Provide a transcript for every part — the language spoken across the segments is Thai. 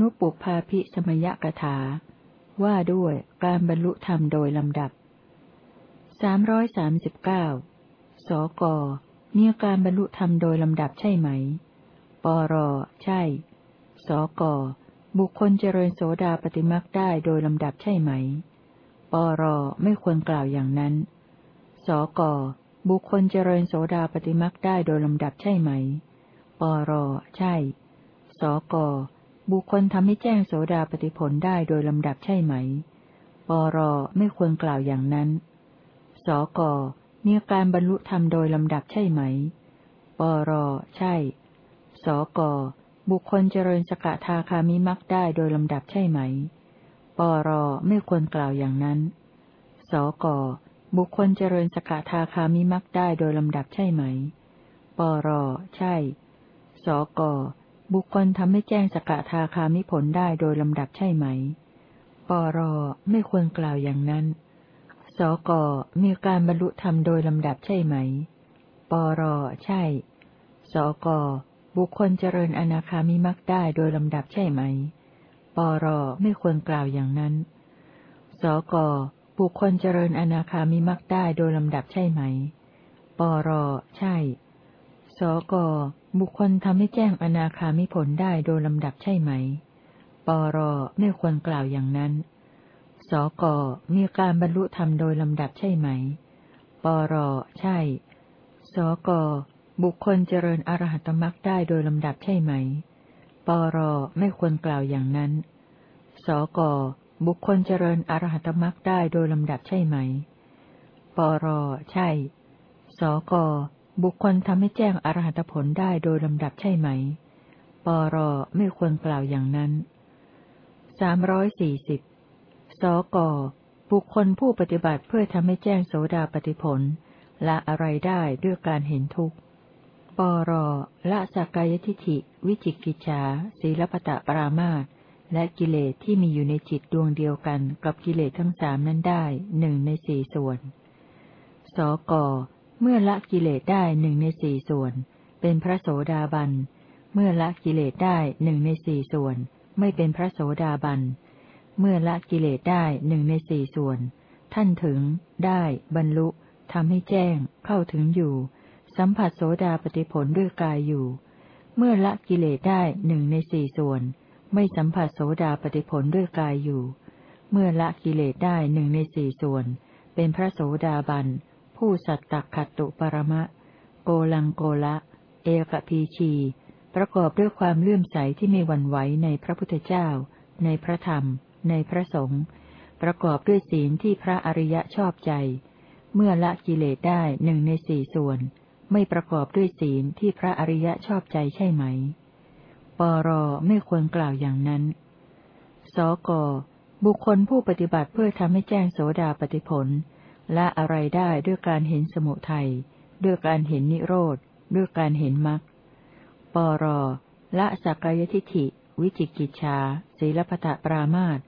นุปุพาพิสมยกถา ว่าด้วยการบรรลุธรรมโดยลำดับสามร้อยสามสิบเก้าสก มีการบรรลุธรรมโดยลำดับใช่ไหม ปร ใช่ สก บุคคลเจริญโสดาปฏิมักได้โดยลำดับใช่ไหม ปร ไม่ควรกล่าวอย่างนั้น สก บุคคลเจริญโสดาปฏิมักได้โดยลำดับใช่ไหม ปร ใช่ สก บุคคลทำให้แจ้งโสดาปฏิผลได้โดยลำดับใช่ไหม ปรไม่ควรกล่าวอย่างนั้น สกมีการบรรลุธรรมโดยลำดับใช่ไหม ปรใช่ สกบุคคลเจริญสกทาคามิมักได้โดยลำดับใช่ไหม ปรไม่ควรกล่าวอย่างนั้น สกบุคคลเจริญสกทาคามิมักได้โดยลำดับใช่ไหม ปรใช่ สก บุคคลทำให้แจ้งสกทาคามิผลได้โดยลำดับใช่ไหม ปรไม่ควรกล่าวอย่างนั้น สกมีการบรรลุธรรมโดยลำดับใช่ไหม ปรใช่ สกบุคคลเจริญอนาคามิมักได้โดยลำดับใช่ไหม ปรไม่ควรกล่าวอย่างนั้น สกบุคคลเจริญอนาคามิมักได้โดยลำดับใช่ไหม ปรใช่ สก บุคคลทำให้แจ้งอนาคามิผลได้โดยลำดับใช่ไหม ปรไม่ควรกล่าวอย่างนั้น สกมีการบรรลุธรรมโดยลำดับใช่ไหม ปรใช่ สกบุคคลเจริญอรหัตมรักได้โดยลำดับใช่ไหม ปรไม่ควรกล่าวอย่างนั้น สกบุคคลเจริญอรหัตมรักได้โดยลำดับใช่ไหม ปรใช่ สก บุคคลทำให้แจ้งอรหัตผลได้โดยลำดับใช่ไหม ปรไม่ควรกล่าวอย่างนั้นสามร้อยสี่สิบสกบุคคลผู้ปฏิบัติเพื่อทำให้แจ้งโสดาปฏิผล ละอะไรได้ด้วยการเห็นทุกข์ ปรละสักกายทิฐิ วิจิกิจฉาศีลปตะปรามาตและกิเลสที่มีอยู่ในจิตดวงเดียวกันกับกิเลสทั้งสามนั้นได้หนึ่งในสี่ส่วน สก เมื่อละกิเลสได้หนึ่งในสี่ส่วน เป็นพระโสดาบัน เมื่อละกิเลสได้หนึ่งในสี่ส่วน ไม่เป็นพระโสดาบัน เมื่อละกิเลสได้หนึ่งในสี่ส่วน ท่านถึง ได้ บรรลุทำให้แจ้ง เข้าถึงอยู่ สัมผัสโสดาปฏิผลด้วยกายอยู่ เมื่อละกิเลสได้หนึ่งในสี่ส่วน ไม่สัมผัสโสดาปฏิผลด้วยกายอยู่ เมื่อละกิเลสได้หนึ่งในสี่ส่วน เป็นพระโสดาบัน ผู้สัตตขัตตุปรมะ โกลังโกละ เอกพีชี ประกอบด้วยความเลื่อมใสที่ไม่หวั่นไหวในพระพุทธเจ้า ในพระธรรม ในพระสงฆ์ประกอบด้วยศีลที่พระอริยะชอบใจ เมื่อละกิเลสได้หนึ่งในสี่ส่วน ไม่ประกอบด้วยศีลที่พระอริยะชอบใจใช่ไหม ปรไม่ควรกล่าวอย่างนั้น สกบุคคลผู้ปฏิบัติเพื่อทำให้แจ้งโสดาปฏิผล ละอะไรได้ด้วยการเห็นสมุทัย ด้วยการเห็นนิโรธ ด้วยการเห็นมรรค ปร ละสักกายทิฐิ วิจิกิจชาศีลพตะปรามาต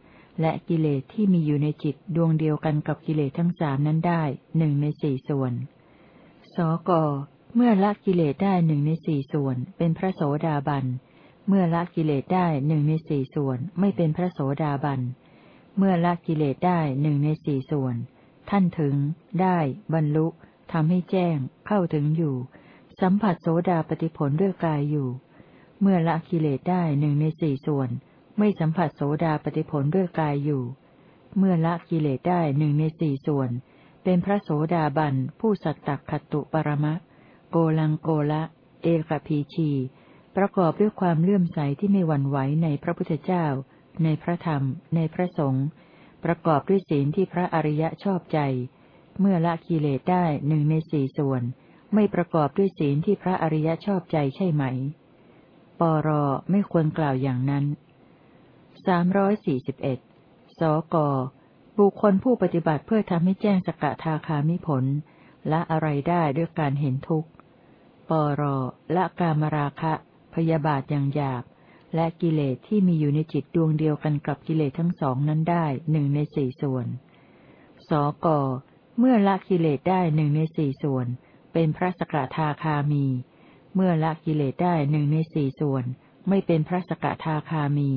และกิเลสที่มีอยู่ในจิตดวงเดียวกันกับกิเลสทั้งสามนั้นได้หนึ่งในสี่ส่วน สก เมื่อละกิเลสได้หนึ่งในสี่ส่วน เป็นพระโสดาบัน เมื่อละกิเลสได้หนึ่งในสี่ส่วน ไม่เป็นพระโสดาบัน เมื่อละกิเลสได้หนึ่งในสี่ส่วน ท่านถึง ได้ บรรลุทำให้แจ้ง เข้าถึงอยู่ สัมผัสโสดาปฏิผลด้วยกายอยู่ เมื่อละกิเลสได้หนึ่งในสี่ส่วน ไม่สัมผัสโสดาปฏิผลด้วยกายอยู่ เมื่อละกิเลสได้หนึ่งในสี่ส่วน เป็นพระโสดาบันผู้สัตตักขตุปรมะ โกลังโกละ เอกพีชี ประกอบด้วยความเลื่อมใสที่ไม่หวั่นไหวในพระพุทธเจ้า ในพระธรรม ในพระสงฆ์ ประกอบด้วยศีลที่พระอริยะชอบใจ เมื่อละกิเลสได้หนึ่งในสี่ส่วน ไม่ประกอบด้วยศีลที่พระอริยะชอบใจใช่ไหม ปรไม่ควรกล่าวอย่างนั้นสามร้อยสี่สิบเอ็ดสกบุคคลผู้ปฏิบัติเพื่อทำให้แจ้งสกทาคามิผล ละอะไรได้ด้วยการเห็นทุกข์ ปรละกามราคะ พยาบาทอย่างหยาบ และกิเลสที่มีอยู่ในจิตดวงเดียวกันกับกิเลสทั้งสองนั้นได้หนึ่งในสี่ส่วน สก เมื่อละกิเลสได้หนึ่งในสี่ส่วน เป็นพระสกทาคามี เมื่อละกิเลสได้หนึ่งในสี่ส่วน ไม่เป็นพระสกทาคามี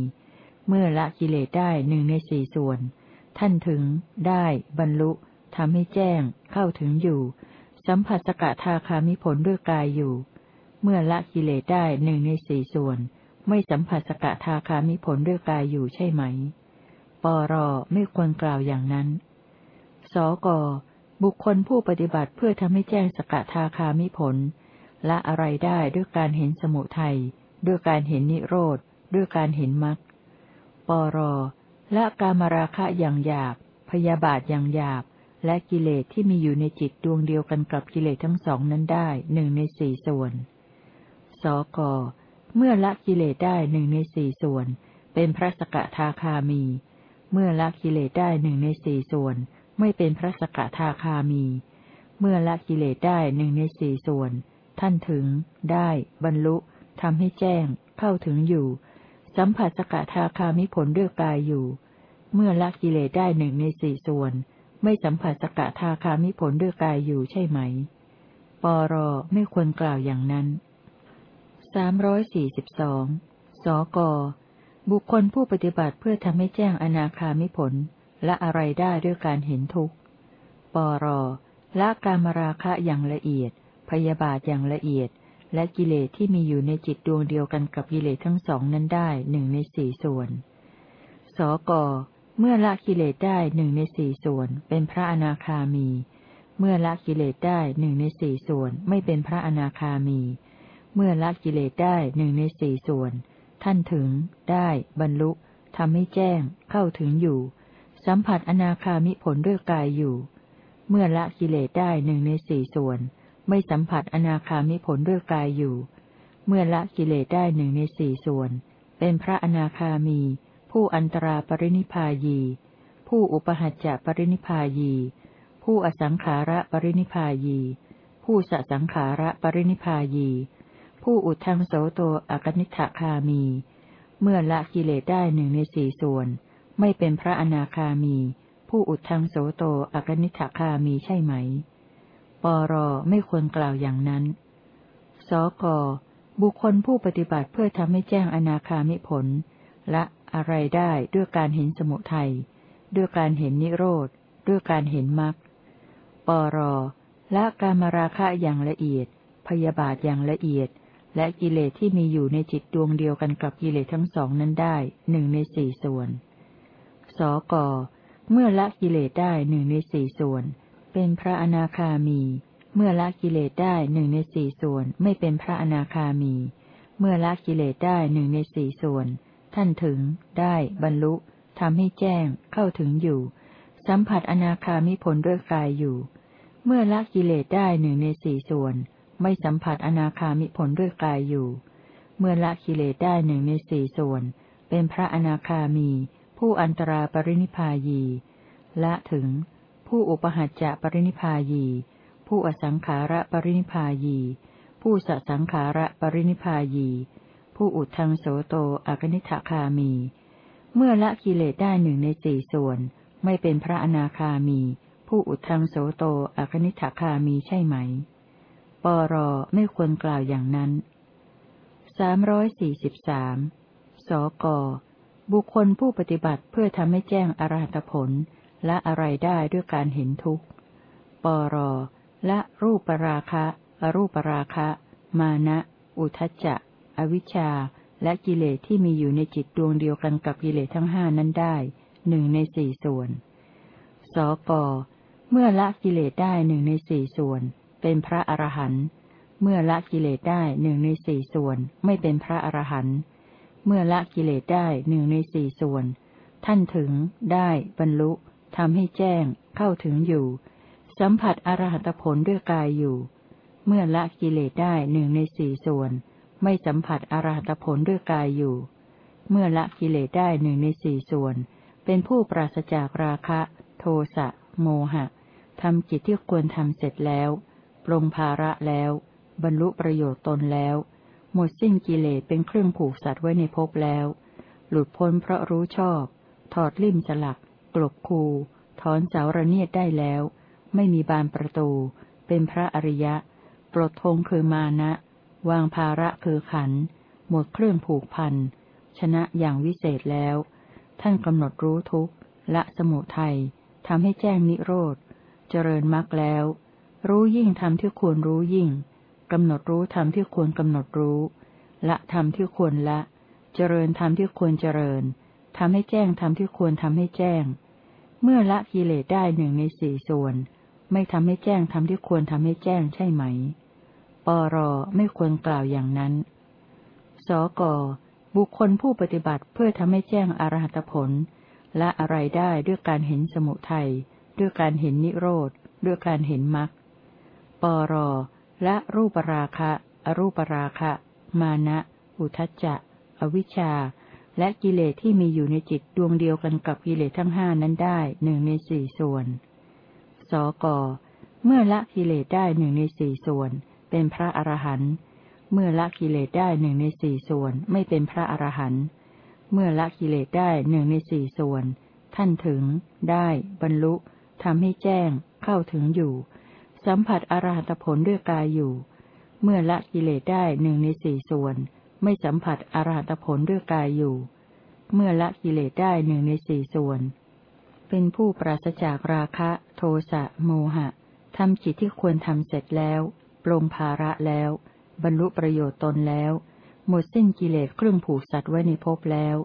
เมื่อละกิเลสได้หนึ่งในสี่ส่วน ท่านถึง ได้ บรรลุทำให้แจ้ง เข้าถึงอยู่ สัมผัสสกทาคามิผลด้วยกายอยู่ เมื่อละกิเลสได้หนึ่งในสี่ส่วน ไม่สัมผัสสกทาคามิผลด้วยกายอยู่ใช่ไหม ปรไม่ควรกล่าวอย่างนั้น สกบุคคลผู้ปฏิบัติเพื่อทำให้แจ้งสกทาคามิผลละอะไรได้ด้วยการเห็นสมุทัยด้วยการเห็นนิโรธ ด้วยการเห็นมรรค ปรละกามราคะอย่างหยาบ พยาบาทอย่างหยาบ และกิเลสที่มีอยู่ในจิตดวงเดียวกันกับกิเลสทั้งสองนั้นได้หนึ่งในสี่ส่วน สก เมื่อละกิเลสได้หนึ่งในสี่ส่วน เป็นพระสกทาคามี เมื่อละกิเลสได้หนึ่งในสี่ส่วน ไม่เป็นพระสกทาคามี เมื่อละกิเลสได้หนึ่งในสี่ส่วน ท่านถึง ได้ บรรลุทำให้แจ้ง เข้าถึงอยู่ สัมผัสสกทาคามิผลด้วยกายอยู่ เมื่อละกิเลสได้หนึ่งในสี่ส่วน ไม่สัมผัสสกทาคามิผลด้วยกายอยู่ใช่ไหม ปรไม่ควรกล่าวอย่างนั้น สามร้อยสี่สิบสองสก บุคคลผู้ปฏิบัติเพื่อทำให้แจ้งอนาคามิผลละอะไรได้ด้วยการเห็นทุกข์ ปรละกามราคะอย่างละเอียด พยาบาทอย่างละเอียด และกิเลสที่มีอยู่ในจิตดวงเดียวกันกับกิเลสทั้งสองนั้นได้หนึ่งในสี่ส่วน สก เมื่อละกิเลสได้หนึ่งในสี่ส่วน เป็นพระอนาคามี เมื่อละกิเลสได้หนึ่งในสี่ส่วน ไม่เป็นพระอนาคามี เมื่อละกิเลสได้หนึ่งในสี่ส่วน ท่านถึง ได้ บรรลุทำให้แจ้ง เข้าถึงอยู่ สัมผัสอนาคามิผลด้วยกายอยู่ เมื่อละกิเลสได้หนึ่งในสี่ส่วน ไม่สัมผัสอนาคามิผลด้วยกายอยู่ เมื่อละกิเลสได้หนึ่งในสี่ส่วน เป็นพระอนาคามี ผู้อันตราปรินิพายี ผู้อุปหัจจะปรินิพายี ผู้อสังขาระปรินิพายี ผู้สสังขาระปรินิพายี ผู้อุทังโสโตอกนิฐคามี เมื่อละกิเลสได้หนึ่งในสี่ส่วน ไม่เป็นพระอนาคามี ผู้อุทังโสโตอกนิฐคามีใช่ไหม ปรไม่ควรกล่าวอย่างนั้น สกบุคคลผู้ปฏิบัติเพื่อทำให้แจ้งอนาคามิผลละอะไรได้ด้วยการเห็นสมุทัย ด้วยการเห็นนิโรธ ด้วยการเห็นมรรค ปรละการมราคะอย่างละเอียด พยาบาทอย่างละเอียด และกิเลสที่มีอยู่ในจิตดวงเดียวกันกับกิเลสทั้งสองนั้นได้หนึ่งในสี่ส่วน สก เมื่อละกิเลสได้หนึ่งในสี่ส่วน เป็นพระอนาคามี เมื่อละกิเลสได้หนึ่งในสี่ส่วน ไม่เป็นพระอนาคามี เมื่อละกิเลสได้หนึ่งในสี่ส่วน ท่านถึง ได้ บรรลุทำให้แจ้ง เข้าถึงอยู่ สัมผัสอนาคามิผลด้วยกายอยู่ เมื่อละกิเลสได้หนึ่งในสี่ส่วน ไม่สัมผัสอนาคามิผลด้วยกายอยู่ เมื่อละกิเลสได้หนึ่งในสี่ส่วน เป็นพระอนาคามี ผู้อันตราปรินิพายีละถึง ผู้อุปหัจจะปรินิพายี ผู้อสังขาระปรินิพายี ผู้สสังขาระปรินิพายี ผู้อุทังโสโตอกนิฐคามี เมื่อละกิเลสได้หนึ่งในสี่ส่วน ไม่เป็นพระอนาคามี ผู้อุทังโสโตอกนิฐคามีใช่ไหม ปรไม่ควรกล่าวอย่างนั้นสามร้อยสี่สิบสามสก บุคคลผู้ปฏิบัติเพื่อทำให้แจ้งอรหัตผล และอะไรได้ด้วยการเห็นทุกข์ ปรละรูปปราคะ อรูปปราคะ มานะ อุทจจะ อวิชชา และกิเลสที่มีอยู่ในจิตดวงเดียวกันกับกิเลสทั้งห้านั้นได้หนึ่งในสี่ส่วน สก เมื่อละกิเลสได้หนึ่งในสี่ส่วน เป็นพระอรหันต์เมื่อละกิเลสได้หนึ่งในสี่ส่วน ไม่เป็นพระอรหันต์เมื่อละกิเลสได้หนึ่งในสี่ส่วน ท่านถึงได้บรรลุทำให้แจ้ง เข้าถึงอยู่ สัมผัสอรหัตผลด้วยกายอยู่ เมื่อละกิเลสได้หนึ่งในสี่ส่วน ไม่สัมผัสอรหัตผลด้วยกายอยู่ เมื่อละกิเลสได้หนึ่งในสี่ส่วน เป็นผู้ปราศจากราคะ โทสะโมหะทำกิจที่ควรทำเสร็จแล้ว ปรงภาระแล้ว บรรลุประโยชน์ตนแล้ว หมดสิ้นกิเลสเป็นเครื่องผูกสัตว์ไว้ในภพแล้ว หลุดพ้นเพราะรู้ชอบ ถอดลิ่มสลัก กลบคู ถอนเสาระเนียดได้แล้ว ไม่มีบานประตู เป็นพระอริยะ ปลดทงคือมานะ วางภาระคือขัน หมดเครื่องผูกพัน ชนะอย่างวิเศษแล้ว ท่านกำหนดรู้ทุกละสมุทัยทำให้แจ้งนิโรธ เจริญมรรคแล้ว รู้ยิ่งทำที่ควรรู้ยิ่งกำหนดรู้ธรรมที่ควรกำหนดรู้ ละธรรมที่ควรละ เจริญธรรมที่ควรเจริญทำให้แจ้งธรรมที่ควรทำให้แจ้ง เมื่อละกิเลสได้หนึ่งในสี่ส่วน ไม่ทำให้แจ้งธรรมที่ควรทำให้แจ้งใช่ไหม ปรไม่ควรกล่าวอย่างนั้น สกบุคคลผู้ปฏิบัติเพื่อทำให้แจ้งอรหัตผลละอะไรได้ด้วยการเห็นสมุทัยด้วยการเห็นนิโรธ ด้วยการเห็นมรรค ปรและรูปราคะ อรูปราคะ มานะ อุทจจะ อวิชชา และกิเลสที่มีอยู่ในจิตดวงเดียวกันกับกิเลสทั้งห้านั้นได้หนึ่งในสี่ส่วน สก เมื่อละกิเลสได้หนึ่งในสี่ส่วน เป็นพระอรหันต์ เมื่อละกิเลสได้หนึ่งในสี่ส่วน ไม่เป็นพระอรหันต์ เมื่อละกิเลสได้หนึ่งในสี่ส่วน ท่านถึง ได้ บรรลุทำให้แจ้ง เข้าถึงอยู่ สัมผัสอรหัตผลด้วยกายอยู่ เมื่อละกิเลสได้หนึ่งในสี่ส่วน ไม่สัมผัสอรหัตผลด้วยกายอยู่ เมื่อละกิเลสได้หนึ่งในสี่ส่วน เป็นผู้ปราศจากราคะ โทสะโมหะทำจิตที่ควรทำเสร็จแล้วปรงภาระแล้ว บรรลุประโยชน์ตนแล้ว หมดสิ้นกิเลสเครื่องผูกสัตว์ไว้ในภพแล้ว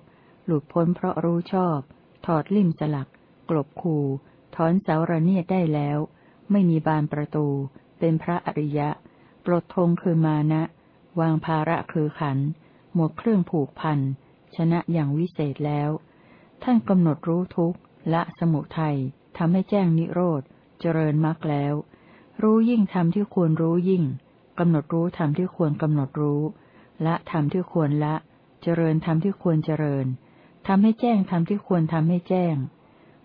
หลุดพ้นเพราะรู้ชอบ ถอดลิ่มสลัก กลบคูถอนเสาระเนียดได้แล้ว ไม่มีบานประตู เป็นพระอริยะ ปลดทงคือมานะ วางภาระคือขัน หมดเครื่องผูกพัน ชนะอย่างวิเศษแล้ว ท่านกำหนดรู้ทุกข์ละสมุทัยทำให้แจ้งนิโรธ เจริญมรรคแล้ว รู้ยิ่งทำที่ควรรู้ยิ่งกำหนดรู้ทำที่ควรกำหนดรู้ ละทำที่ควรละ เจริญทำที่ควรเจริญทำให้แจ้งทำที่ควรทำให้แจ้ง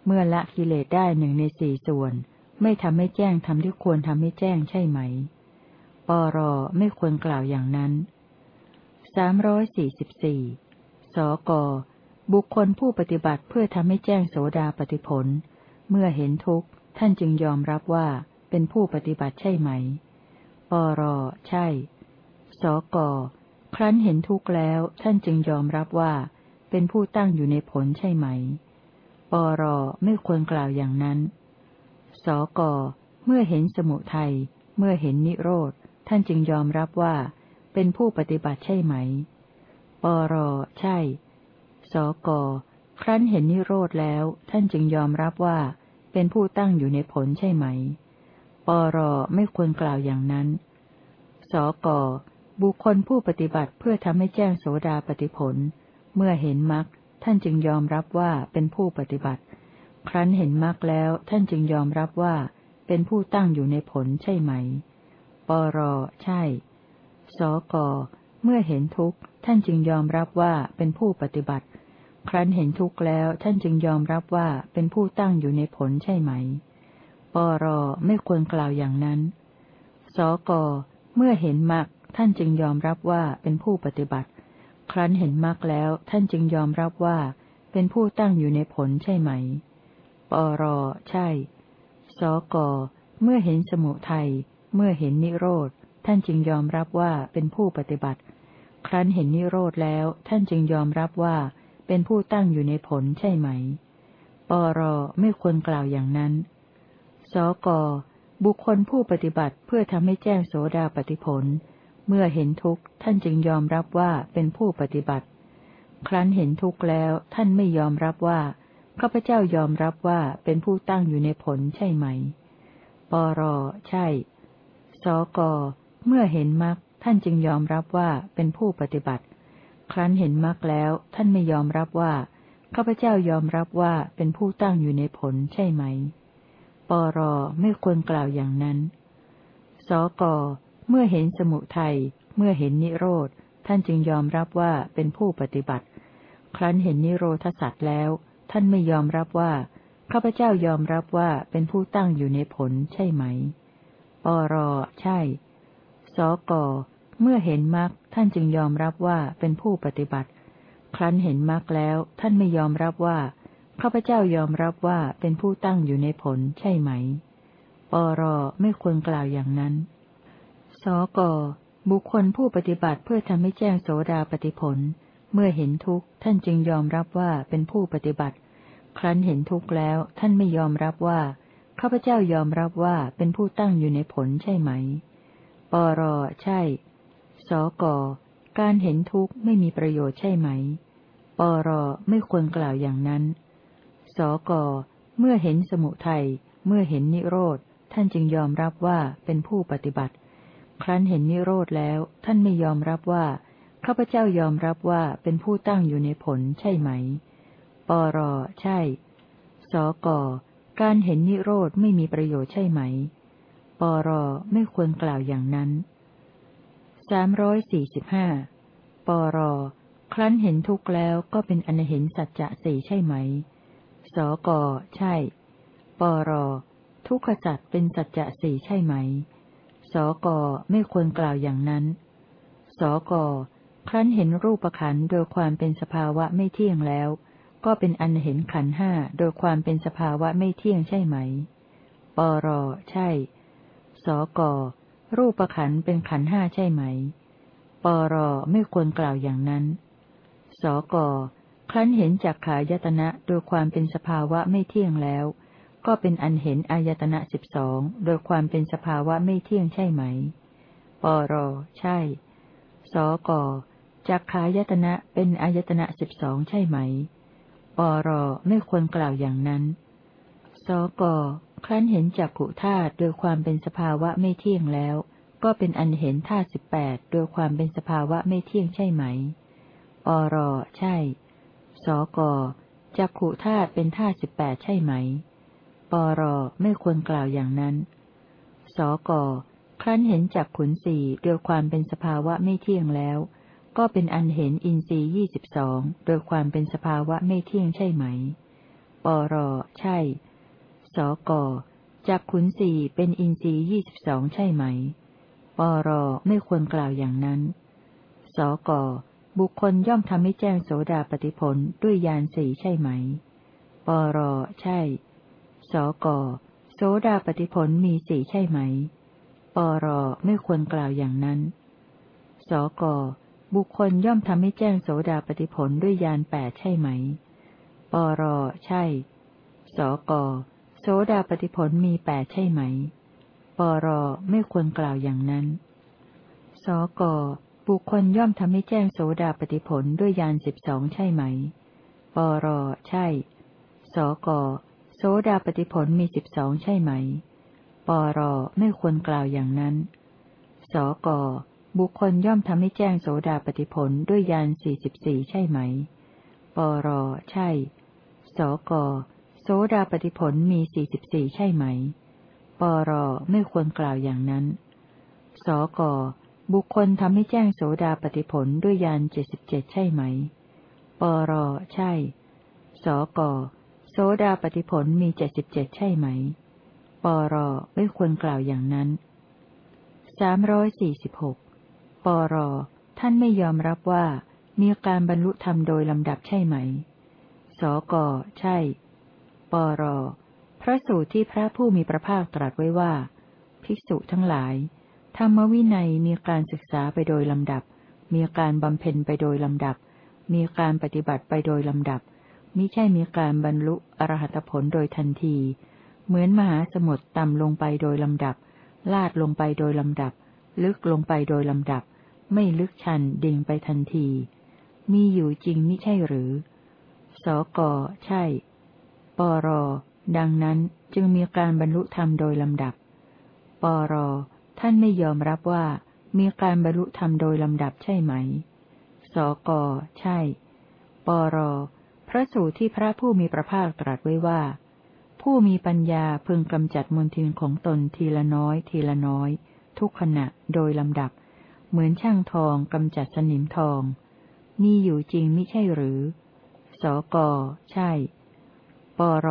เมื่อละกิเลสได้หนึ่งในสี่ส่วน ไม่ทำให้แจ้งทำที่ควรทำให้แจ้งใช่ไหม ปรไม่ควรกล่าวอย่างนั้นสามร้อยสี่สิบสี่สก บุคคลผู้ปฏิบัติเพื่อทำให้แจ้งโสดาปฏิผล เมื่อเห็นทุกข์ ท่านจึงยอมรับว่าเป็นผู้ปฏิบัติใช่ไหม ปรใช่ สก ครั้นเห็นทุกข์แล้ว ท่านจึงยอมรับว่า เป็นผู้ตั้งอยู่ในผลใช่ไหม ปรไม่ควรกล่าวอย่างนั้น สก เมื่อเห็นสมุทัย เมื่อเห็นนิโรธ ท่านจึงยอมรับว่า เป็นผู้ปฏิบัติใช่ไหม ปร ใช่ สก ครั้นเห็นนิโรธแล้ว ท่านจึงยอมรับว่า เป็นผู้ตั้งอยู่ในผลใช่ไหม ปร ไม่ควรกล่าวอย่างนั้น สก บุคคลผู้ปฏิบัติเพื่อทำให้แจ้งโสดาปฏิผล เมื่อเห็นมรรค ท่านจึงยอมรับว่าเป็นผู้ปฏิบัติ ครั้นเห็นมรรคแล้วท่านจึงยอมรับว่า เป็นผู้ตั้งอยู่ในผลใช่ไหม ปรใช่ สกเมื่อเห็นทุกข์ท่านจึงยอมรับว่าเป็นผู้ปฏิบัติ ครั้นเห็นทุกข์แล้วท่านจึงยอมรับว่าเป็นผู้ตั้งอยู่ในผลใช่ไหม ปรไม่ควรกล่าวอย่างนั้น สกเมื่อเห็นมรรคท่านจึงยอมรับว่าเป็นผู้ปฏิบัติ ครั้นเห็นมรรคแล้วท่านจึงยอมรับว่าเป็นผู้ตั้งอยู่ในผลใช่ไหม ปร ใช่ สก เมื่อเห็นสมุทัย เมื่อเห็นนิโรธ ท่านจึงยอมรับว่าเป็นผู้ปฏิบัติ ครั้นเห็นนิโรธแล้ว ท่านจึงยอมรับว่าเป็นผู้ตั้งอยู่ในผลใช่ไหม ปร ไม่ควรกล่าวอย่างนั้น สก บุคคลผู้ปฏิบัติเพื่อทำให้แจ้งโสดาปฏิผล เมื่อเห็นทุกข์ ท่านจึงยอมรับว่าเป็นผู้ปฏิบัติ ครั้นเห็นทุกข์แล้ว ท่านไม่ยอมรับว่า ข้าพเจ้ายอมรับว่าเป็นผู้ตั้งอยู่ในผลใช่ไหม ปรใช่ สก เมื่อเห็นมรรคท่านจึงยอมรับว่าเป็นผู้ปฏิบัติ ครั้นเห็นมรรคแล้ว ท่านไม่ยอมรับว่าข้าพเจ้ายอมรับว่าเป็นผู้ตั้งอยู่ในผลใช่ไหม ปรไม่ควรกล่าวอย่างนั้น สก เมื่อเห็นสมุทัย เมื่อเห็นนิโรธ ท่านจึงยอมรับว่าเป็นผู้ปฏิบัติ ครั้นเห็นนิโรธสัตว์แล้ว ท่านไม่ยอมรับว่า ข้าพเจ้ายอมรับว่าเป็นผู้ตั้งอยู่ในผลใช่ไหม ปร ใช่ สก เมื่อเห็นมรรคท่านจึงยอมรับว่าเป็นผู้ปฏิบัติ ครั้นเห็นมรรคแล้วท่านไม่ยอมรับว่าข้าพเจ้ายอมรับว่าเป็นผู้ตั้งอยู่ในผลใช่ไหม ปร ไม่ควรกล่าวอย่างนั้น สก บุคคลผู้ปฏิบัติเพื่อทำให้แจ้งโสดาปฏิผล เมื่อเห็นทุกข์ท่านจึงยอมรับว่าเป็นผู้ปฏิบัติ ครั้นเห็นทุกข์แล้ว ท่านไม่ยอมรับว่าข้าพเจ้ายอมรับว่าเป็นผู้ตั้งอยู่ในผลใช่ไหม ปรใช่ สกการเห็นทุกข์ไม่มีประโยชน์ใช่ไหม ปรไม่ควรกล่าวอย่างนั้น สกเมื่อเห็นสมุทัย เมื่อเห็นนิโรธ ท่านจึงยอมรับว่าเป็นผู้ปฏิบัติ ครั้นเห็นนิโรธแล้ว ท่านไม่ยอมรับว่าข้าพเจ้ายอมรับว่าเป็นผู้ตั้งอยู่ในผลใช่ไหม ปรใช่ สกการเห็นนิโรธไม่มีประโยชน์ใช่ไหม ปรไม่ควรกล่าวอย่างนั้นสามร้อยสี่สิบห้าปรครั้นเห็นทุกข์แล้วก็เป็นอนเห็นสัจจะสี่ใช่ไหม สกใช่ ปรทุกขสัจเป็นสัจจะสี่ใช่ไหม สกไม่ควรกล่าวอย่างนั้น สกครั้นเห็นรูปขันโดยความเป็นสภาวะไม่เที่ยงแล้ว ก็เป็นอันเห็นขันห้าโดยความเป็นสภาวะไม่เที่ยงใช่ไหม ปรใช่ สกรูปขันเป็นขันห้าใช่ไหม ปรไม่ควรกล่าวอย่างนั้น สกครั้นเห็นจากขายตนะโดยความเป็นสภาวะไม่เที่ยงแล้ว ก็เป็นอันเห็นอายตนะสิบสองโดยความเป็นสภาวะไม่เที่ยงใช่ไหม ปรใช่ สกจากขายตนะเป็นอายตนะสิบสองใช่ไหม ปรไม่ควรกล่าวอย่างนั้น สกครั้นเห็นจักขุธาตุโดยความเป็นสภาวะไม่เที่ยงแล้ว ก็เป็นอันเห็นธาตุสิบแปดโดยความเป็นสภาวะไม่เที่ยงใช่ไหม ปรใช่ สกจักขุธาตุเป็นธาตุสิบแปดใช่ไหม ปรไม่ควรกล่าวอย่างนั้น สกครั้นเห็นจักขุนสี่โดยความเป็นสภาวะไม่เที่ยงแล้ว ก็เป็นอันเห็นอินทรีย์ยี่สิบสองโดยความเป็นสภาวะไม่เที่ยงใช่ไหม ปรใช่ สกจากขุนสีเป็นอินทรีย์ยี่สิบสองใช่ไหม ปรไม่ควรกล่าวอย่างนั้น สกบุคคลย่อมทำให้แจ้งโสดาปฏิผลด้วยยานสีใช่ไหม ปรใช่ สกโสดาปฏิผลมีสีใช่ไหม ปรไม่ควรกล่าวอย่างนั้น สก บุคคลย่อมทำให้แจ้งโสดาปฏิผลด้วยยานแปดใช่ไหม ปรใช่ สกโสดาปฏิผลมีแปดใช่ไหม ปรไม่ควรกล่าวอย่างนั้น สกบุคคลย่อมทำให้แจ้งโสดาปฏิผลด้วยยานสิบสองใช่ไหม ปรใช่ สกโสดาปฏิผลมีสิบสองใช่ไหม ปรไม่ควรกล่าวอย่างนั้น สก บุคคลย่อมทำให้แจ้งโสดาปฏิผลด้วยยานสี่สิบสี่ใช่ไหม ปรใช่ สกโสดาปฏิผลมีสี่สิบสี่ใช่ไหม ปรไม่ควรกล่าวอย่างนั้น สกบุคคลทำให้แจ้งโสดาปฏิผลด้วยยานเจ็ดสิบเจ็ดใช่ไหม ปรใช่ สกโสดาปฏิผลมีเจ็ดสิบเจ็ดใช่ไหม ปรไม่ควรกล่าวอย่างนั้นสามร้อยสี่สิบหก ปร ท่านไม่ยอมรับว่า มีการบรรลุธรรมโดยลำดับใช่ไหม สก ใช่ ปร พระสูตรที่พระผู้มีพระภาคตรัสไว้ว่า ภิกษุทั้งหลาย ธรรมวินัยมีการศึกษาไปโดยลำดับ มีการบำเพ็ญไปโดยลำดับ มีการปฏิบัติไปโดยลำดับมิใช่มีการบรรลุอรหัตผลโดยทันที เหมือนมหาสมุทรต่ำลงไปโดยลำดับ ลาดลงไปโดยลำดับ ลึกลงไปโดยลำดับ ไม่ลึกชันดิ่งไปทันที มีอยู่จริงไม่ใช่หรือ สก ใช่ ปร ดังนั้นจึงมีการบรรลุธรรมโดยลำดับ ปร ท่านไม่ยอมรับว่ามีการบรรลุธรรมโดยลำดับใช่ไหม สก ใช่ ปร พระสูตรที่พระผู้มีพระภาคตรัสไว้ว่า ผู้มีปัญญาพึงกำจัดมลทินของตนทีละน้อย ทีละน้อย ทุกขณะโดยลำดับ เหมือนช่างทองกำจัดสนิมทอง มีอยู่จริงไม่ใช่หรือ สก ใช่ ปร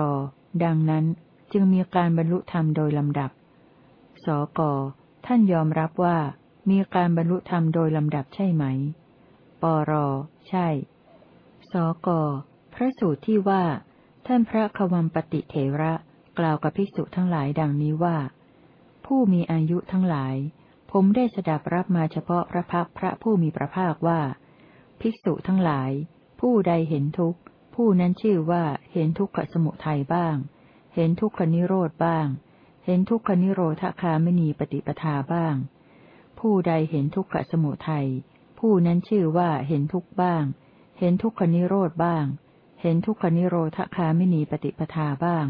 ดังนั้นจึงมีการบรรลุธรรมโดยลำดับ สก ท่านยอมรับว่ามีการบรรลุธรรมโดยลำดับใช่ไหม ปร ใช่ สก พระสูตรที่ว่า ท่านพระควัมปติเถระกล่าวกับภิกษุทั้งหลายดังนี้ว่า ผู้มีอายุทั้งหลาย ผมได้สดับรับมาเฉพาะพระพักพระผู้มีพระภาคว่า ภิกษุทั้งหลาย ผู้ใดเห็นทุกข์ ผู้นั้นชื่อว่าเห็นทุกขสมุทัยบ้าง เห็นทุกขนิโรธบ้าง เห็นทุกขนิโรธคาไม่มีปฏิปทาบ้าง ผู้ใดเห็นทุกขสมุทัย ผู้นั้นชื่อว่าเห็นทุกข์บ้าง เห็นทุกขนิโรธบ้าง เห็นทุกขนิโรธคาไม่มีปฏิปทาบ้าง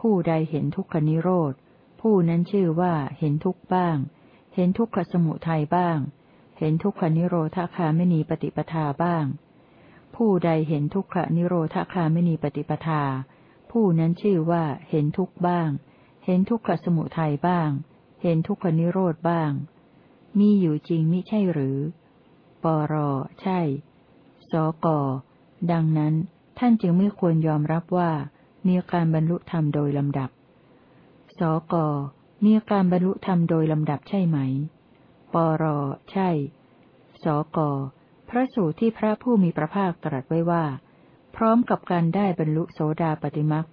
ผู้ใดเห็นทุกขนิโรธ ผู้นั้นชื่อว่าเห็นทุกข์บ้าง เห็นทุกขสมุทัยบ้าง เห็นทุกขนิโรธคาไม่มีปฏิปทาบ้าง ผู้ใดเห็นทุกขนิโรธคาไม่มีปฏิปทา ผู้นั้นชื่อว่าเห็นทุกบ้าง เห็นทุกขสมุทัยบ้าง เห็นทุกขนิโรธบ้าง มีอยู่จริงมิใช่หรือ ปร ใช่ สก ดังนั้นท่านจึงไม่ควรยอมรับว่ามีการบรรลุธรรมโดยลำดับ สก มีการบรรลุธรรมโดยลำดับใช่ไหม ปร ใช่ สก พระสูตรที่พระผู้มีพระภาคตรัสไว้ว่า พร้อมกับการได้บรรลุโสดาปติมัก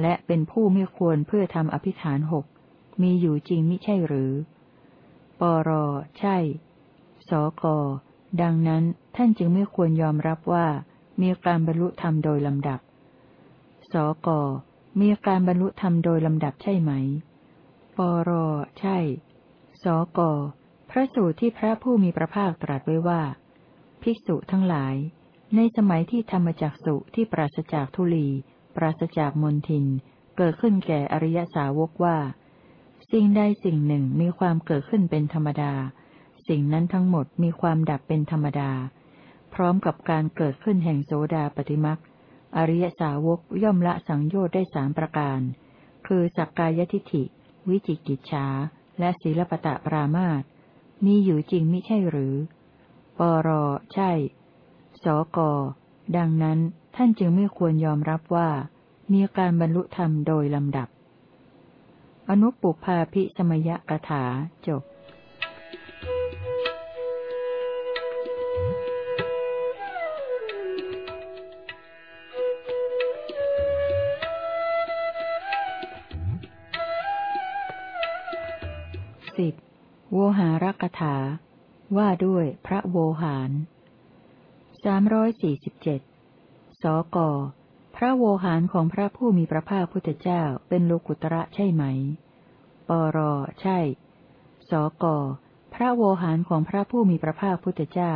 และเป็นผู้ไม่ควรเพื่อทำอภิฐานหก มีอยู่จริงมิใช่หรือ ปร ใช่ สก ดังนั้นท่านจึงไม่ควรยอมรับว่า มีการบรรลุธรรมโดยลำดับ สก มีการบรรลุธรรมโดยลำดับใช่ไหม ปรใช่ สก พระสูตรที่พระผู้มีพระภาคตรัสไว้ว่า ภิกษุทั้งหลาย ในสมัยที่ธรรมจักสุที่ปราศจากทุลี ปราศจากมนทิน เกิดขึ้นแก่อริยสาวกว่า สิ่งใดสิ่งหนึ่งมีความเกิดขึ้นเป็นธรรมดา สิ่งนั้นทั้งหมดมีความดับเป็นธรรมดา พร้อมกับการเกิดขึ้นแห่งโสดาปฏิมักอริยสาวกย่อมละสังโยชน์ได้สามประการ คือสักกายทิฐิ วิจิกิจฉา และศีลปตะปรามาตมีอยู่จริงมิใช่หรือ ปรใช่ สก ดังนั้นท่านจึงไม่ควรยอมรับว่า มีการบรรลุธรรมโดยลำดับ อนุปุภาพิสมยกถาจบ โวหารกถา ว่าด้วยพระโวหารสามร้อยสี่สิบเจ็ดสก พระโวหารของพระผู้มีพระภาคพุทธเจ้าเป็นโลกุตระใช่ไหม ปร ใช่ สก พระโวหารของพระผู้มีพระภาคพุทธเจ้า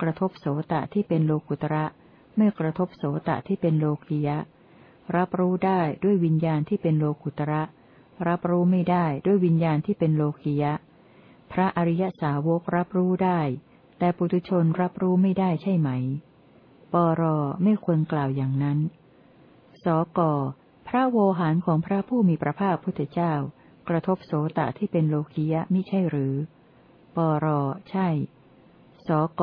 กระทบโสตะที่เป็นโลกุตระไม่กระทบโสตะที่เป็นโลกิยะ รับรู้ได้ด้วยวิญญาณที่เป็นโลกุตระ รับรู้ไม่ได้ด้วยวิญญาณที่เป็นโลกิยะ พระอริยสาวกรับรู้ได้ แต่ปุถุชนรับรู้ไม่ได้ใช่ไหม ปรไม่ควรกล่าวอย่างนั้น สกพระโวหารของพระผู้มีพระภาคพุทธเจ้า กระทบโสตะที่เป็นโลกิยะมิใช่หรือ ปรใช่ สก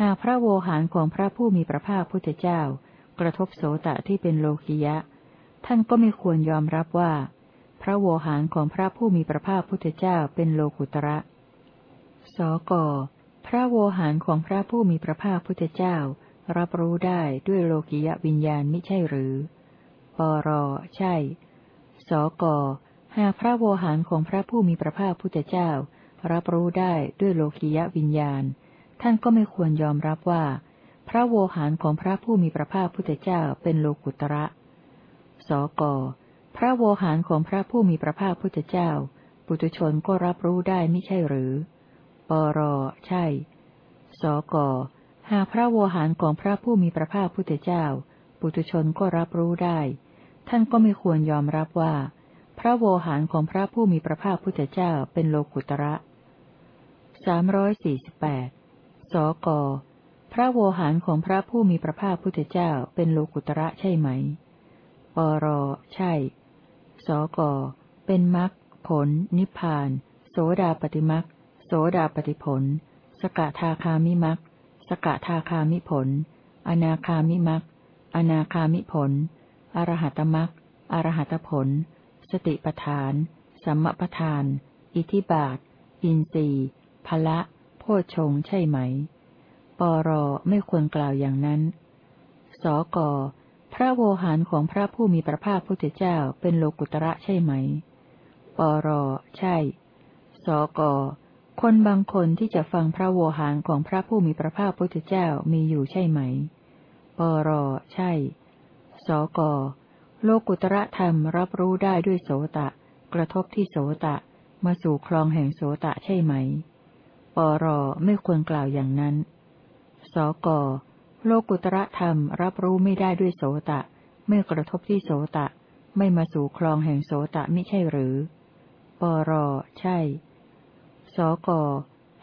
หากพระโวหารของพระผู้มีพระภาคพุทธเจ้า กระทบโสตะที่เป็นโลกิยะ ท่านก็ไม่ควรยอมรับว่า พระโวหารของพระผู้มีพระภาคพุทธเจ้าเป็นโลกุตระ สก พระโวหารของพระผู้มีพระภาคพุทธเจ้า รับรู้ได้ด้วยโลกิยวิญญาณไม่ใช่หรือ ปร ใช่ สก หากพระโวหารของพระผู้มีพระภาคพุทธเจ้า รับรู้ได้ด้วยโลกิยวิญญาณ ท่านก็ไม่ควรยอมรับว่า พระโวหารของพระผู้มีพระภาคพุทธเจ้าเป็นโลกุตระ สก พระโวหารของพระผู้มีพระภาคพุทธเจ้า ปุถุชนก็รับรู้ได้ไม่ใช่หรือ ปร ใช่ สก หากพระโวหารของพระผู้มีพระภาคพุทธเจ้า ปุถุชนก็รับรู้ได้ ท่านก็ไม่ควรยอมรับว่า พระโวหารของพระผู้มีพระภาคพุทธเจ้าเป็นโลกุตระสามร้อยสี่สิบแปดสก พระโวหารของพระผู้มีพระภาคพุทธเจ้าเป็นโลกุตระใช่ไหม ปร ใช่ สก เป็นมรรคผล นิพพาน โสดาปฏิมรรคโสดาปฏิผล สกทาคามิมรรคสกทาคามิผล อนาคามิมรรคอนาคามิผล อรหัตมรรคอรหัตผล สติปทาน สัมมปทาน อิทิบาท อินทรีย์พละโพชงใช่ไหม ปรไม่ควรกล่าวอย่างนั้น สก พระโวหารของพระผู้มีพระภาคพุทธเจ้าเป็นโลกุตระใช่ไหม ปรใช่ สก คนบางคนที่จะฟังพระโวหารของพระผู้มีพระภาคพุทธเจ้ามีอยู่ใช่ไหม ปรใช่ สก โลกุตระธรรมรับรู้ได้ด้วยโสตะ กระทบที่โสตะ มาสู่คลองแห่งโสตะใช่ไหม ปรไม่ควรกล่าวอย่างนั้น สก โลกุตระธรรมรับรู้ไม่ได้ด้วยโสตะ ไม่กระทบที่โสตะ ไม่มาสู่คลองแห่งโสตะไม่ใช่หรือ ปร ใช่ สก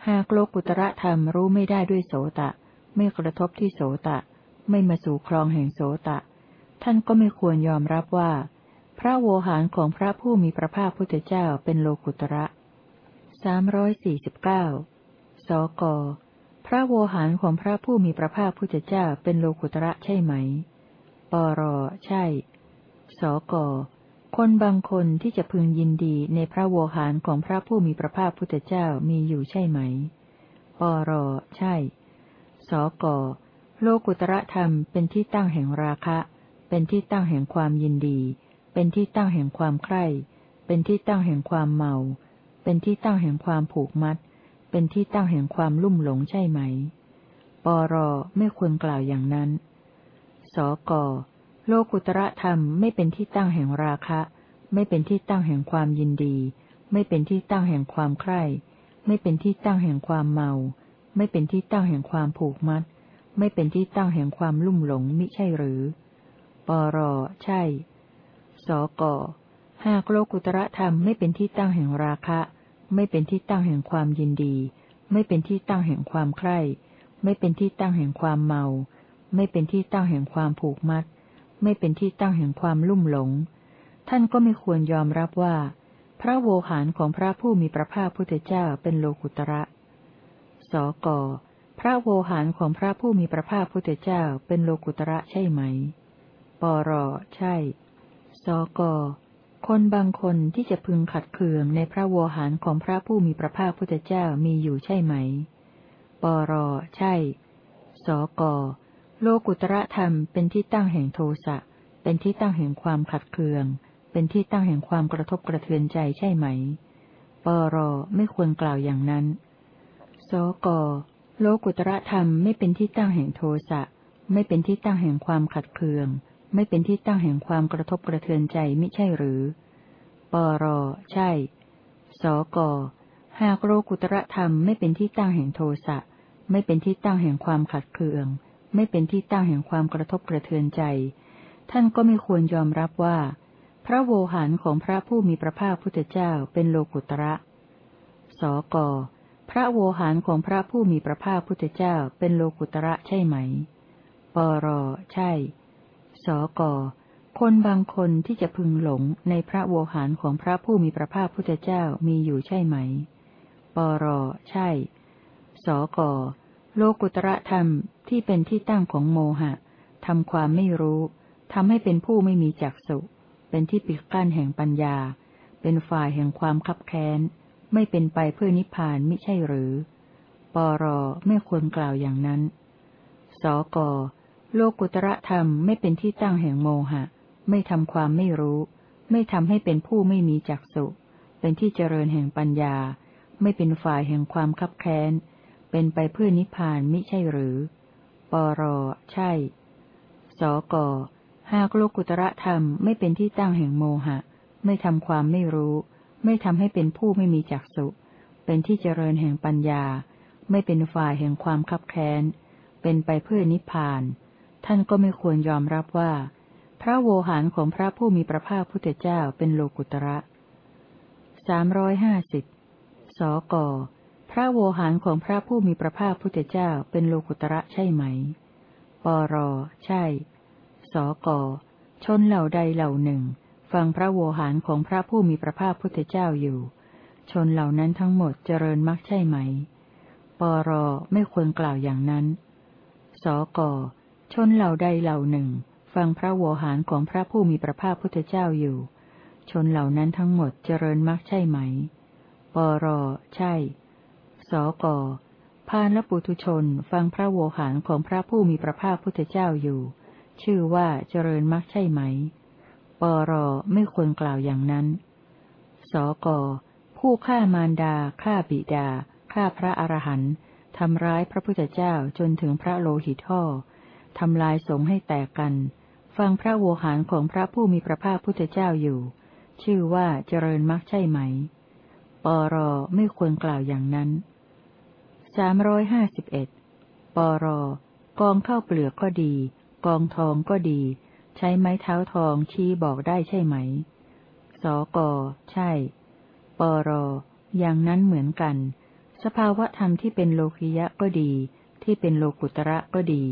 หากโลกุตระธรรมรู้ไม่ได้ด้วยโสตะ ไม่กระทบที่โสตะ ไม่มาสู่คลองแห่งโสตะ ท่านก็ไม่ควรยอมรับว่า พระโวหารของพระผู้มีพระภาคพุทธเจ้าเป็นโลกุตระสามร้อยสี่สิบเก้าสก พระโวหารของพระผู้มีพระภาคพุทธเจ้าเป็นโลกุตระใช่ไหม ปรใช่ สก คนบางคนที่จะพึงยินดีในพระโวหารของพระผู้มีพระภาคพุทธเจ้ามีอยู่ใช่ไหม ปรใช่ สก โลกุตระธรรมเป็นที่ตั้งแห่งราคะ เป็นที่ตั้งแห่งความยินดี เป็นที่ตั้งแห่งความใคร่ เป็นที่ตั้งแห่งความเมา เป็นที่ตั้งแห่งความผูกมัด เป็นที่ตั้งแห่งความลุ่มหลงใช่ไหม ปรไม่ควรกล่าวอย่างนั้น สกโลกุตระธรรมไม่เป็นที่ตั้งแห่งราคะ ไม่เป็นที่ตั้งแห่งความยินดี ไม่เป็นที่ตั้งแห่งความใคร่ ไม่เป็นที่ตั้งแห่งความเมา ไม่เป็นที่ตั้งแห่งความผูกมัด ไม่เป็นที่ตั้งแห่งความลุ่มหลงมิใช่หรือ ปรใช่ สกหากโลกุตระธรรมไม่เป็นที่ตั้งแห่งราคะ ไม่เป็นที่ตั้งแห่งความยินดี ไม่เป็นที่ตั้งแห่งความใคร่ ไม่เป็นที่ตั้งแห่งความเมา ไม่เป็นที่ตั้งแห่งความผูกมัด ไม่เป็นที่ตั้งแห่งความลุ่มหลง ท่านก็ไม่ควรยอมรับว่า พระโวหารของพระผู้มีพระภาคพุทธเจ้าเป็นโลกุตระ สก พระโวหารของพระผู้มีพระภาคพุทธเจ้าเป็นโลกุตระใช่ไหม ปร ใช่ สก คนบางคนที่จะพึงขัดเคืองในพระวหารของพระผู้มีพระภาคพุทธเจ้ามีอยู่ใช่ไหม ปรใช่ สก โลกุตระธรรมเป็นที่ตั้งแห่งโทสะ เป็นที่ตั้งแห่งความขัดเคือง เป็นที่ตั้งแห่งความกระทบกระเทือนใจใช่ไหม ปรไม่ควรกล่าวอย่างนั้น สก โลกุตระธรรมไม่เป็นที่ตั้งแห่งโทสะ ไม่เป็นที่ตั้งแห่งความขัดเคือง ไม่เป็นที่ตั้งแห่งความกระทบกระเทือนใจไม่ใช่หรือ ปร ใช่ สก หากโลกุตระธรรมไม่เป็นที่ตั้งแห่งโทสะ ไม่เป็นที่ตั้งแห่งความขัดเคือง ไม่เป็นที่ตั้งแห่งความกระทบกระเทือนใจ ท่านก็ไม่ควรยอมรับว่า พระโวหารของพระผู้มีพระภาคพุทธเจ้าเป็นโลกุตระ สก พระโวหารของพระผู้มีพระภาคพุทธเจ้าเป็นโลกุตระใช่ไหม ปร ใช่ สกคนบางคนที่จะพึงหลงในพระโวหารของพระผู้มีพระภาคพุทธเจ้ามีอยู่ใช่ไหม ปรใช่ สกโลกุตระธรรมที่เป็นที่ตั้งของโมหะทำความไม่รู้ทำให้เป็นผู้ไม่มีจักสุเป็นที่ปิดกั้นแห่งปัญญา เป็นฝ่ายแห่งความคับแค้น ไม่เป็นไปเพื่อนิพพานม่ใช่หรือ ปรไม่ควรกล่าวอย่างนั้น สก โลกุตระธรรมไม่เป็นที่ตั้งแห่งโมหะ ไม่ทำความไม่รู้ ไม่ทำให้เป็นผู้ไม่มีจักสุเป็นที่เจริญแห่งปัญญา ไม่เป็นฝ่ายแห่งความคับแค้น เป็นไปเพื่อนิพพานมิใช่หรือ ปร ใช่ สก หากโลกุตระธรรมไม่เป็นที่ตั้งแห่งโมหะ ไม่ทำความไม่รู้ ไม่ทำให้เป็นผู้ไม่มีจักสุเป็นที่เจริญแห่งปัญญา ไม่เป็นฝ่ายแห่งความคับแค้น เป็นไปเพื่อนิพพาน ท่านก็ไม่ควรยอมรับว่า พระโวหารของพระผู้มีพระภาคพุทธเจ้าเป็นโลกุตระสามร้อยห้าสิบสก พระโวหารของพระผู้มีพระภาคพุทธเจ้าเป็นโลกุตระใช่ไหม ปร ใช่ สก ชนเหล่าใดเหล่าหนึ่ง ฟังพระโวหารของพระผู้มีพระภาคพุทธเจ้าอยู่ ชนเหล่านั้นทั้งหมดเจริญมรรคใช่ไหม ปร ไม่ควรกล่าวอย่างนั้น สก ชนเหล่าใดเหล่าหนึ่ง ฟังพระโวหารของพระผู้มีพระภาคพุทธเจ้าอยู่ ชนเหล่านั้นทั้งหมดเจริญมรรคใช่ไหม ปรใช่ สกพานและปุถุชนฟังพระโวหารของพระผู้มีพระภาคพุทธเจ้าอยู่ ชื่อว่าเจริญมรรคใช่ไหม ปรไม่ควรกล่าวอย่างนั้น สกผู้ฆ่ามารดาฆ่าบิดาฆ่าพระอรหันต์ทำร้ายพระพุทธเจ้าจนถึงพระโลหิตห่อ ทำลายสงฆ์ให้แตกกัน ฟังพระโวหารของพระผู้มีพระภาคพุทธเจ้าอยู่ ชื่อว่าเจริญมรรคใช่ไหม ปรไม่ควรกล่าวอย่างนั้นสามร้อยห้าสิบเอ็ดปรกองข้าวเปลือกก็ดี กองทองก็ดี ใช้ไม้เท้าทองชี้บอกได้ใช่ไหม สก ใช่ ปร อย่างนั้นเหมือนกัน สภาวะธรรมที่เป็นโลคิยะก็ดี ที่เป็นโลกุตระก็ดี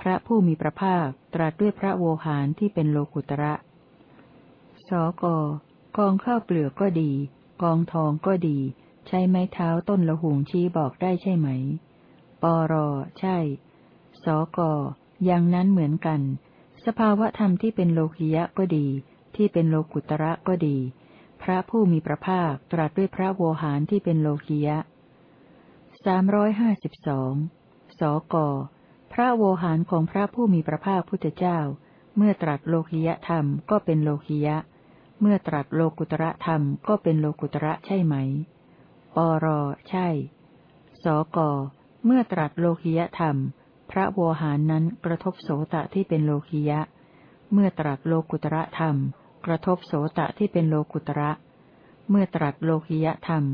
พระผู้มีพระภาคตรัสด้วยพระโวหารที่เป็นโลกุตระ สก กองข้าวเปลือกก็ดี กองทองก็ดี ใช้ไม้เท้าต้นละหุงชี้บอกได้ใช่ไหม ปร ใช่ สก อย่างนั้นเหมือนกัน สภาวะธรรมที่เป็นโลคิยะก็ดี ที่เป็นโลกุตระก็ดี พระผู้มีพระภาคตรัสด้วยพระโวหารที่เป็นโลกียะสามร้อยห้าสิบสอง สก พระโวหารของพระผู้มีพระภาคพุทธเจ้า เมื่อตรัสโลกียธรรมก็เป็นโลกียะ เมื่อตรัสโลกุตระธรรมก็เป็นโลกุตระใช่ไหม ปรใช่ สก เมื่อตรัสโลกียธรรม พระโวหารนั้นกระทบโสตะที่เป็นโลกียะ เมื่อตรัสโลกุตระธรรม กระทบโสตะที่เป็นโลกุตระ เมื่อตรัสโลคิยธรรม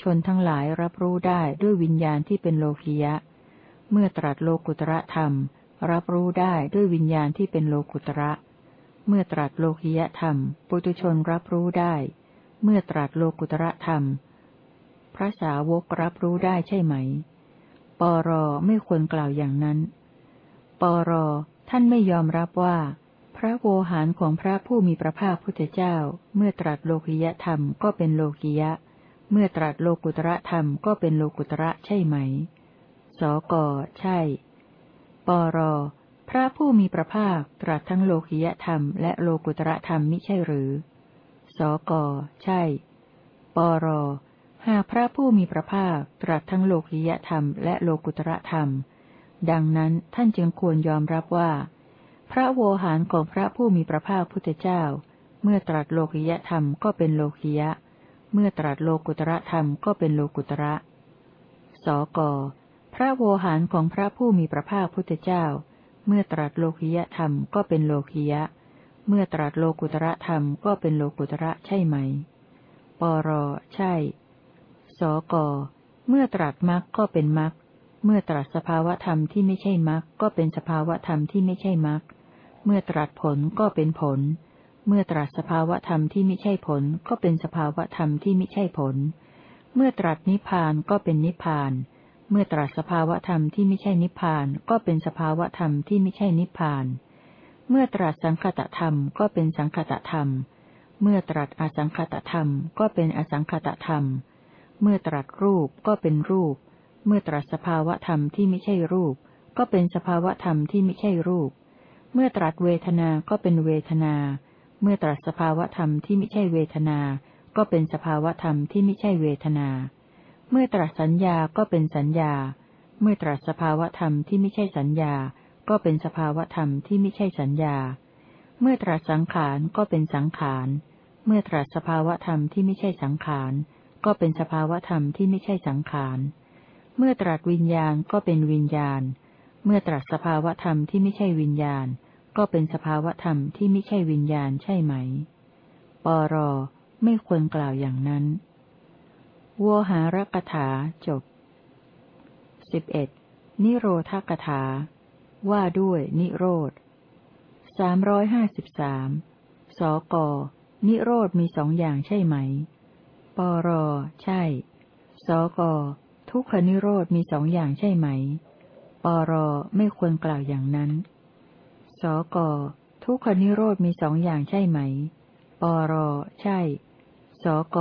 ชนทั้งหลายรับรู้ได้ด้วยวิญญาณที่เป็นโลคิยะเเมื่อตรัสโลกุตระธรรม รับรู้ได้ด้วยวิญญาณที่เป็นโลกุตระ เมื่อตรัสโลคิยธรรม ปุตุชนรับรู้ได้ เมื่อตรัสโลกุตระธรรม พระสาวกรับรู้ได้ใช่ไหม ปรไม่ควรกล่าวอย่างนั้น ปรท่านไม่ยอมรับว่า พระโวหารของพระผู้มีพระภาคพุทธเจ้า เมื่อตรัสโลกิยธรรมก็เป็นโลกิยะ เมื่อตรัสโลกุตระธรรมก็เป็นโลกุตระใช่ไหม สก ใช่ ปร พระผู้มีพระภาคตรัสทั้งโลกิยธรรมและโลกุตระธรรมมิใช่หรือ สก ใช่ ปร หากพระผู้มีพระภาคตรัสทั้งโลกิยธรรมและโลกุตระธรรม ดังนั้นท่านจึงควรยอมรับว่า พระโวหารของพระผู้มีพระภาคพุทธเจ้า เมื่อตรัสโลกิยธรรมก็เป็นโลกิยะ เมื่อตรัสโลกุตระธรรมก็เป็นโลกุตระ สก พระโวหารของพระผู้มีพระภาคพุทธเจ้า เมื่อตรัสโลกิยธรรมก็เป็นโลกิยะ เมื่อตรัสโลกุตระธรรมก็เป็นโลกุตระใช่ไหม ปรใช่ สก เมื่อตรัสมรรคก็เป็นมรรค เมื่อตรัสสภาวธรรมที่ไม่ใช่มรรคก็เป็นสภาวธรรมที่ไม่ใช่มรรค เมื่อตรัสผลก็เป็นผล เมื่อตรัสสภาวธรรมที่ไม่ใช่ผลก็เป็นสภาวธรรมที่ไม่ใช่ผล เมื่อตรัสนิพพานก็เป็นนิพพานเเมื่อตรัสสภาวธรรมที่ไม่ใช่นิพพานก็เป็นสภาวธรรมที่ไม่ใช่นิพพาน เมื่อตรัสสังคตธรรมก็เป็นสังคตธรรม เมื่อตรัสอสังคตธรรมก็เป็นอสังคตธรรม เมื่อตรัสรูปก็เป็นรูป เมื่อตรัสสภาวธรรมที่ไม่ใช่รูป ก็เป็นสภาวธรรมที่ไม่ใช่รูป เมื่อตรัสเวทนา ก็เป็นเวทนา เมื่อตรัสสภาวธรรมที่ไม่ใช่เวทนา ก็เป็นสภาวธรรมที่ไม่ใช่เวทนา เมื่อตรัสสัญญาก็เป็นสัญญา เมื่อตรัสสภาวธรรมที่ไม่ใช่สัญญา ก็เป็นสภาวธรรมที่ไม่ใช่สัญญา เมื่อตรัสสังขารก็เป็นสังขาร เมื่อตรัสสภาวธรรมที่ไม่ใช่สังขาร ก็เป็นสภาวธรรมที่ไม่ใช่สังขาร เมื่อตรัสวิญญาณก็เป็นวิญญาณ เมื่อตรัสสภาวธรรมที่ไม่ใช่วิญญาณ ก็เป็นสภาวธรรมที่ไม่ใช่วิญญาณใช่ไหม ปร ไม่ควรกล่าวอย่างนั้น วัวหารกถาจบสิบเอ็ดนิโรธกถา ว่าด้วยนิโรธสามร้อยห้าสิบสามสก นิโรธมีสองอย่างใช่ไหม ปร ใช่ สก ทุกขนิโรธมีสองอย่างใช่ไหม ปร ไม่ควรกล่าวอย่างนั้น สก ทุกขนิโรธมีสองอย่างใช่ไหม ปร ใช่ สก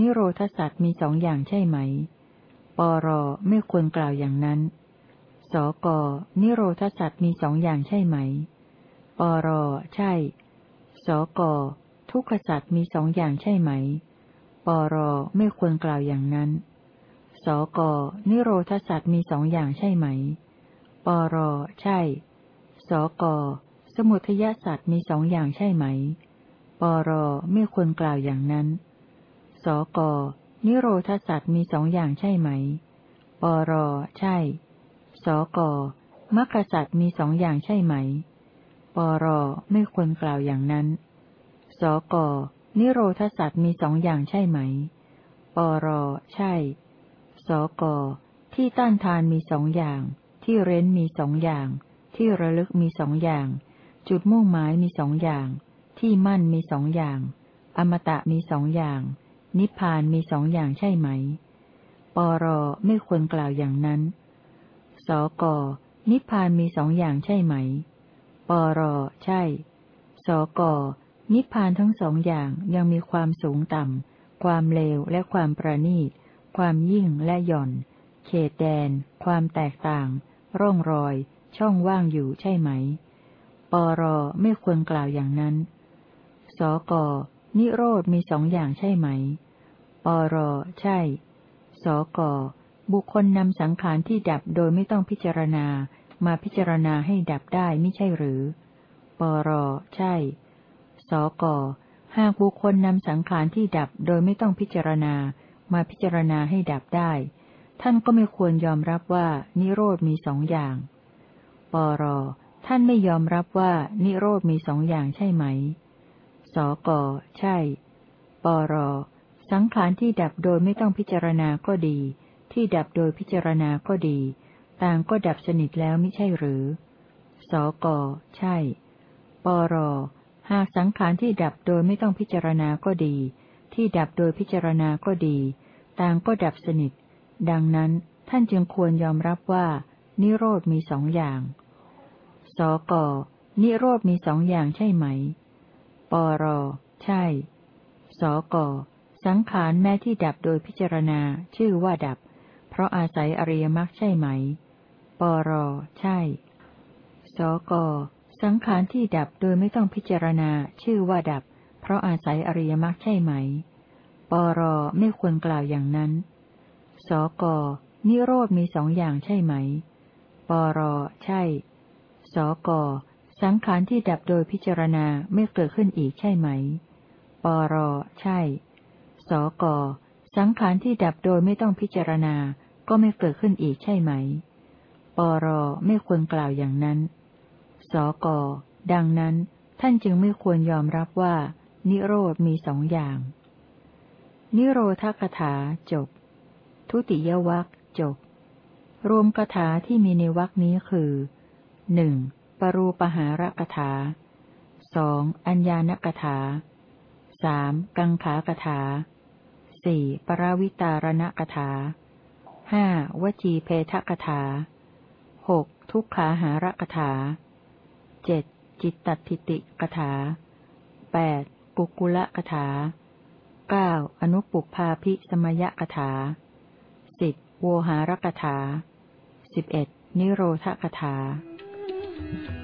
นิโรธสัตว์มีสองอย่างใช่ไหม ปรไม่ควรกล่าวอย่างนั้น สกนิโรธสัตว์มีสองอย่างใช่ไหม ปรใช่ สกทุกขสัตว์มีสองอย่างใช่ไหม ปรไม่ควรกล่าวอย่างนั้น สกนิโรธสัตว์มีสองอย่างใช่ไหม ปรใช่ สกสมุทยสัตว์มีสองอย่างใช่ไหม ปรไม่ควรกล่าวอย่างนั้น สก นิโรธสัตว์มีสองอย่างใช่ไหม ปร ใช่ สก มรรคสัตว์มีสองอย่างใช่ไหม ปร ไม่ควรกล่าวอย่างนั้น สก นิโรธสัตว์มีสองอย่างใช่ไหม ปร ใช่ สก ที่ต้านทานมีสองอย่าง ที่เร้นมีสองอย่าง ที่ระลึกมีสองอย่าง จุดมุ่งหมายมีสองอย่าง ที่มั่นมีสองอย่าง อมตะมีสองอย่าง นิพพานมีสองอย่างใช่ไหม ปรไม่ควรกล่าวอย่างนั้น สกนิพพานมีสองอย่างใช่ไหม ปรใช่ สกนิพพานทั้งสองอย่างยังมีความสูงต่ำ ความเลวและความประณีต ความยิ่งและหย่อน เขตแดน ความแตกต่าง ร่องรอย ช่องว่างอยู่ใช่ไหม ปรไม่ควรกล่าวอย่างนั้น สกนิโรธมีสองอย่างใช่ไหม ปร ใช่ สก บุคคลนำสังขารที่ดับโดยไม่ต้องพิจารณา มาพิจารณาให้ดับได้ไม่ใช่หรือ ปร ใช่ สก หากบุคคลนำสังขารที่ดับโดยไม่ต้องพิจารณา มาพิจารณาให้ดับได้ ท่านก็ไม่ควรยอมรับว่านิโรธมีสองอย่าง ปร ท่านไม่ยอมรับว่านิโรธมีสองอย่างใช่ไหม สก ใช่ ปร สังขารที่ดับโดยไม่ต้องพิจารณาก็ดี ที่ดับโดยพิจารณาก็ดี ต่างก็ดับสนิทแล้วไม่ใช่หรือ สก ใช่ ปร หากสังขารที่ดับโดยไม่ต้องพิจารณาก็ดี ที่ดับโดยพิจารณาก็ดี ต่างก็ดับสนิท ดังนั้นท่านจึงควรยอมรับว่า นิโรธมีสองอย่าง สก นิโรธมีสองอย่างใช่ไหม ปร ใช่ สก สังขารแม้ที่ดับโดยพิจารณาชื่อว่าดับ เพราะอาศัยอริยมรรคใช่ไหม ปร ใช่ สก สังขารที่ดับโดยไม่ต้องพิจารณาชื่อว่าดับ เพราะอาศัยอริยมรรคใช่ไหม ปร ไม่ควรกล่าวอย่างนั้น สก นิโรธมีสองอย่างใช่ไหม ปร ใช่ สก สังขารที่ดับโดยพิจารณาไม่เกิดขึ้นอีกใช่ไหม ปร ใช่ สก สังขารที่ดับโดยไม่ต้องพิจารณา ก็ไม่เกิดขึ้นอีกใช่ไหม ปรไม่ควรกล่าวอย่างนั้น สก ดังนั้น ท่านจึงไม่ควรยอมรับว่า นิโรธมีสองอย่าง นิโรธคถาจบ ทุติยวัคจบ รวมคถาที่มีในวัคนี้คือหนึ่งปรูปหารกถาสองอัญญานกถาสามกังขากถา สี่ปราวิตารณกถาห้าวจีเพทกถาหกทุกขาหารกถาเจ็ดจิตตติติกถาแปดกุกุละกถาเก้าอนุปุพาพิสมยกถาสิบโวหารกถาสิบเอ็ดนิโรธกถา Thank you.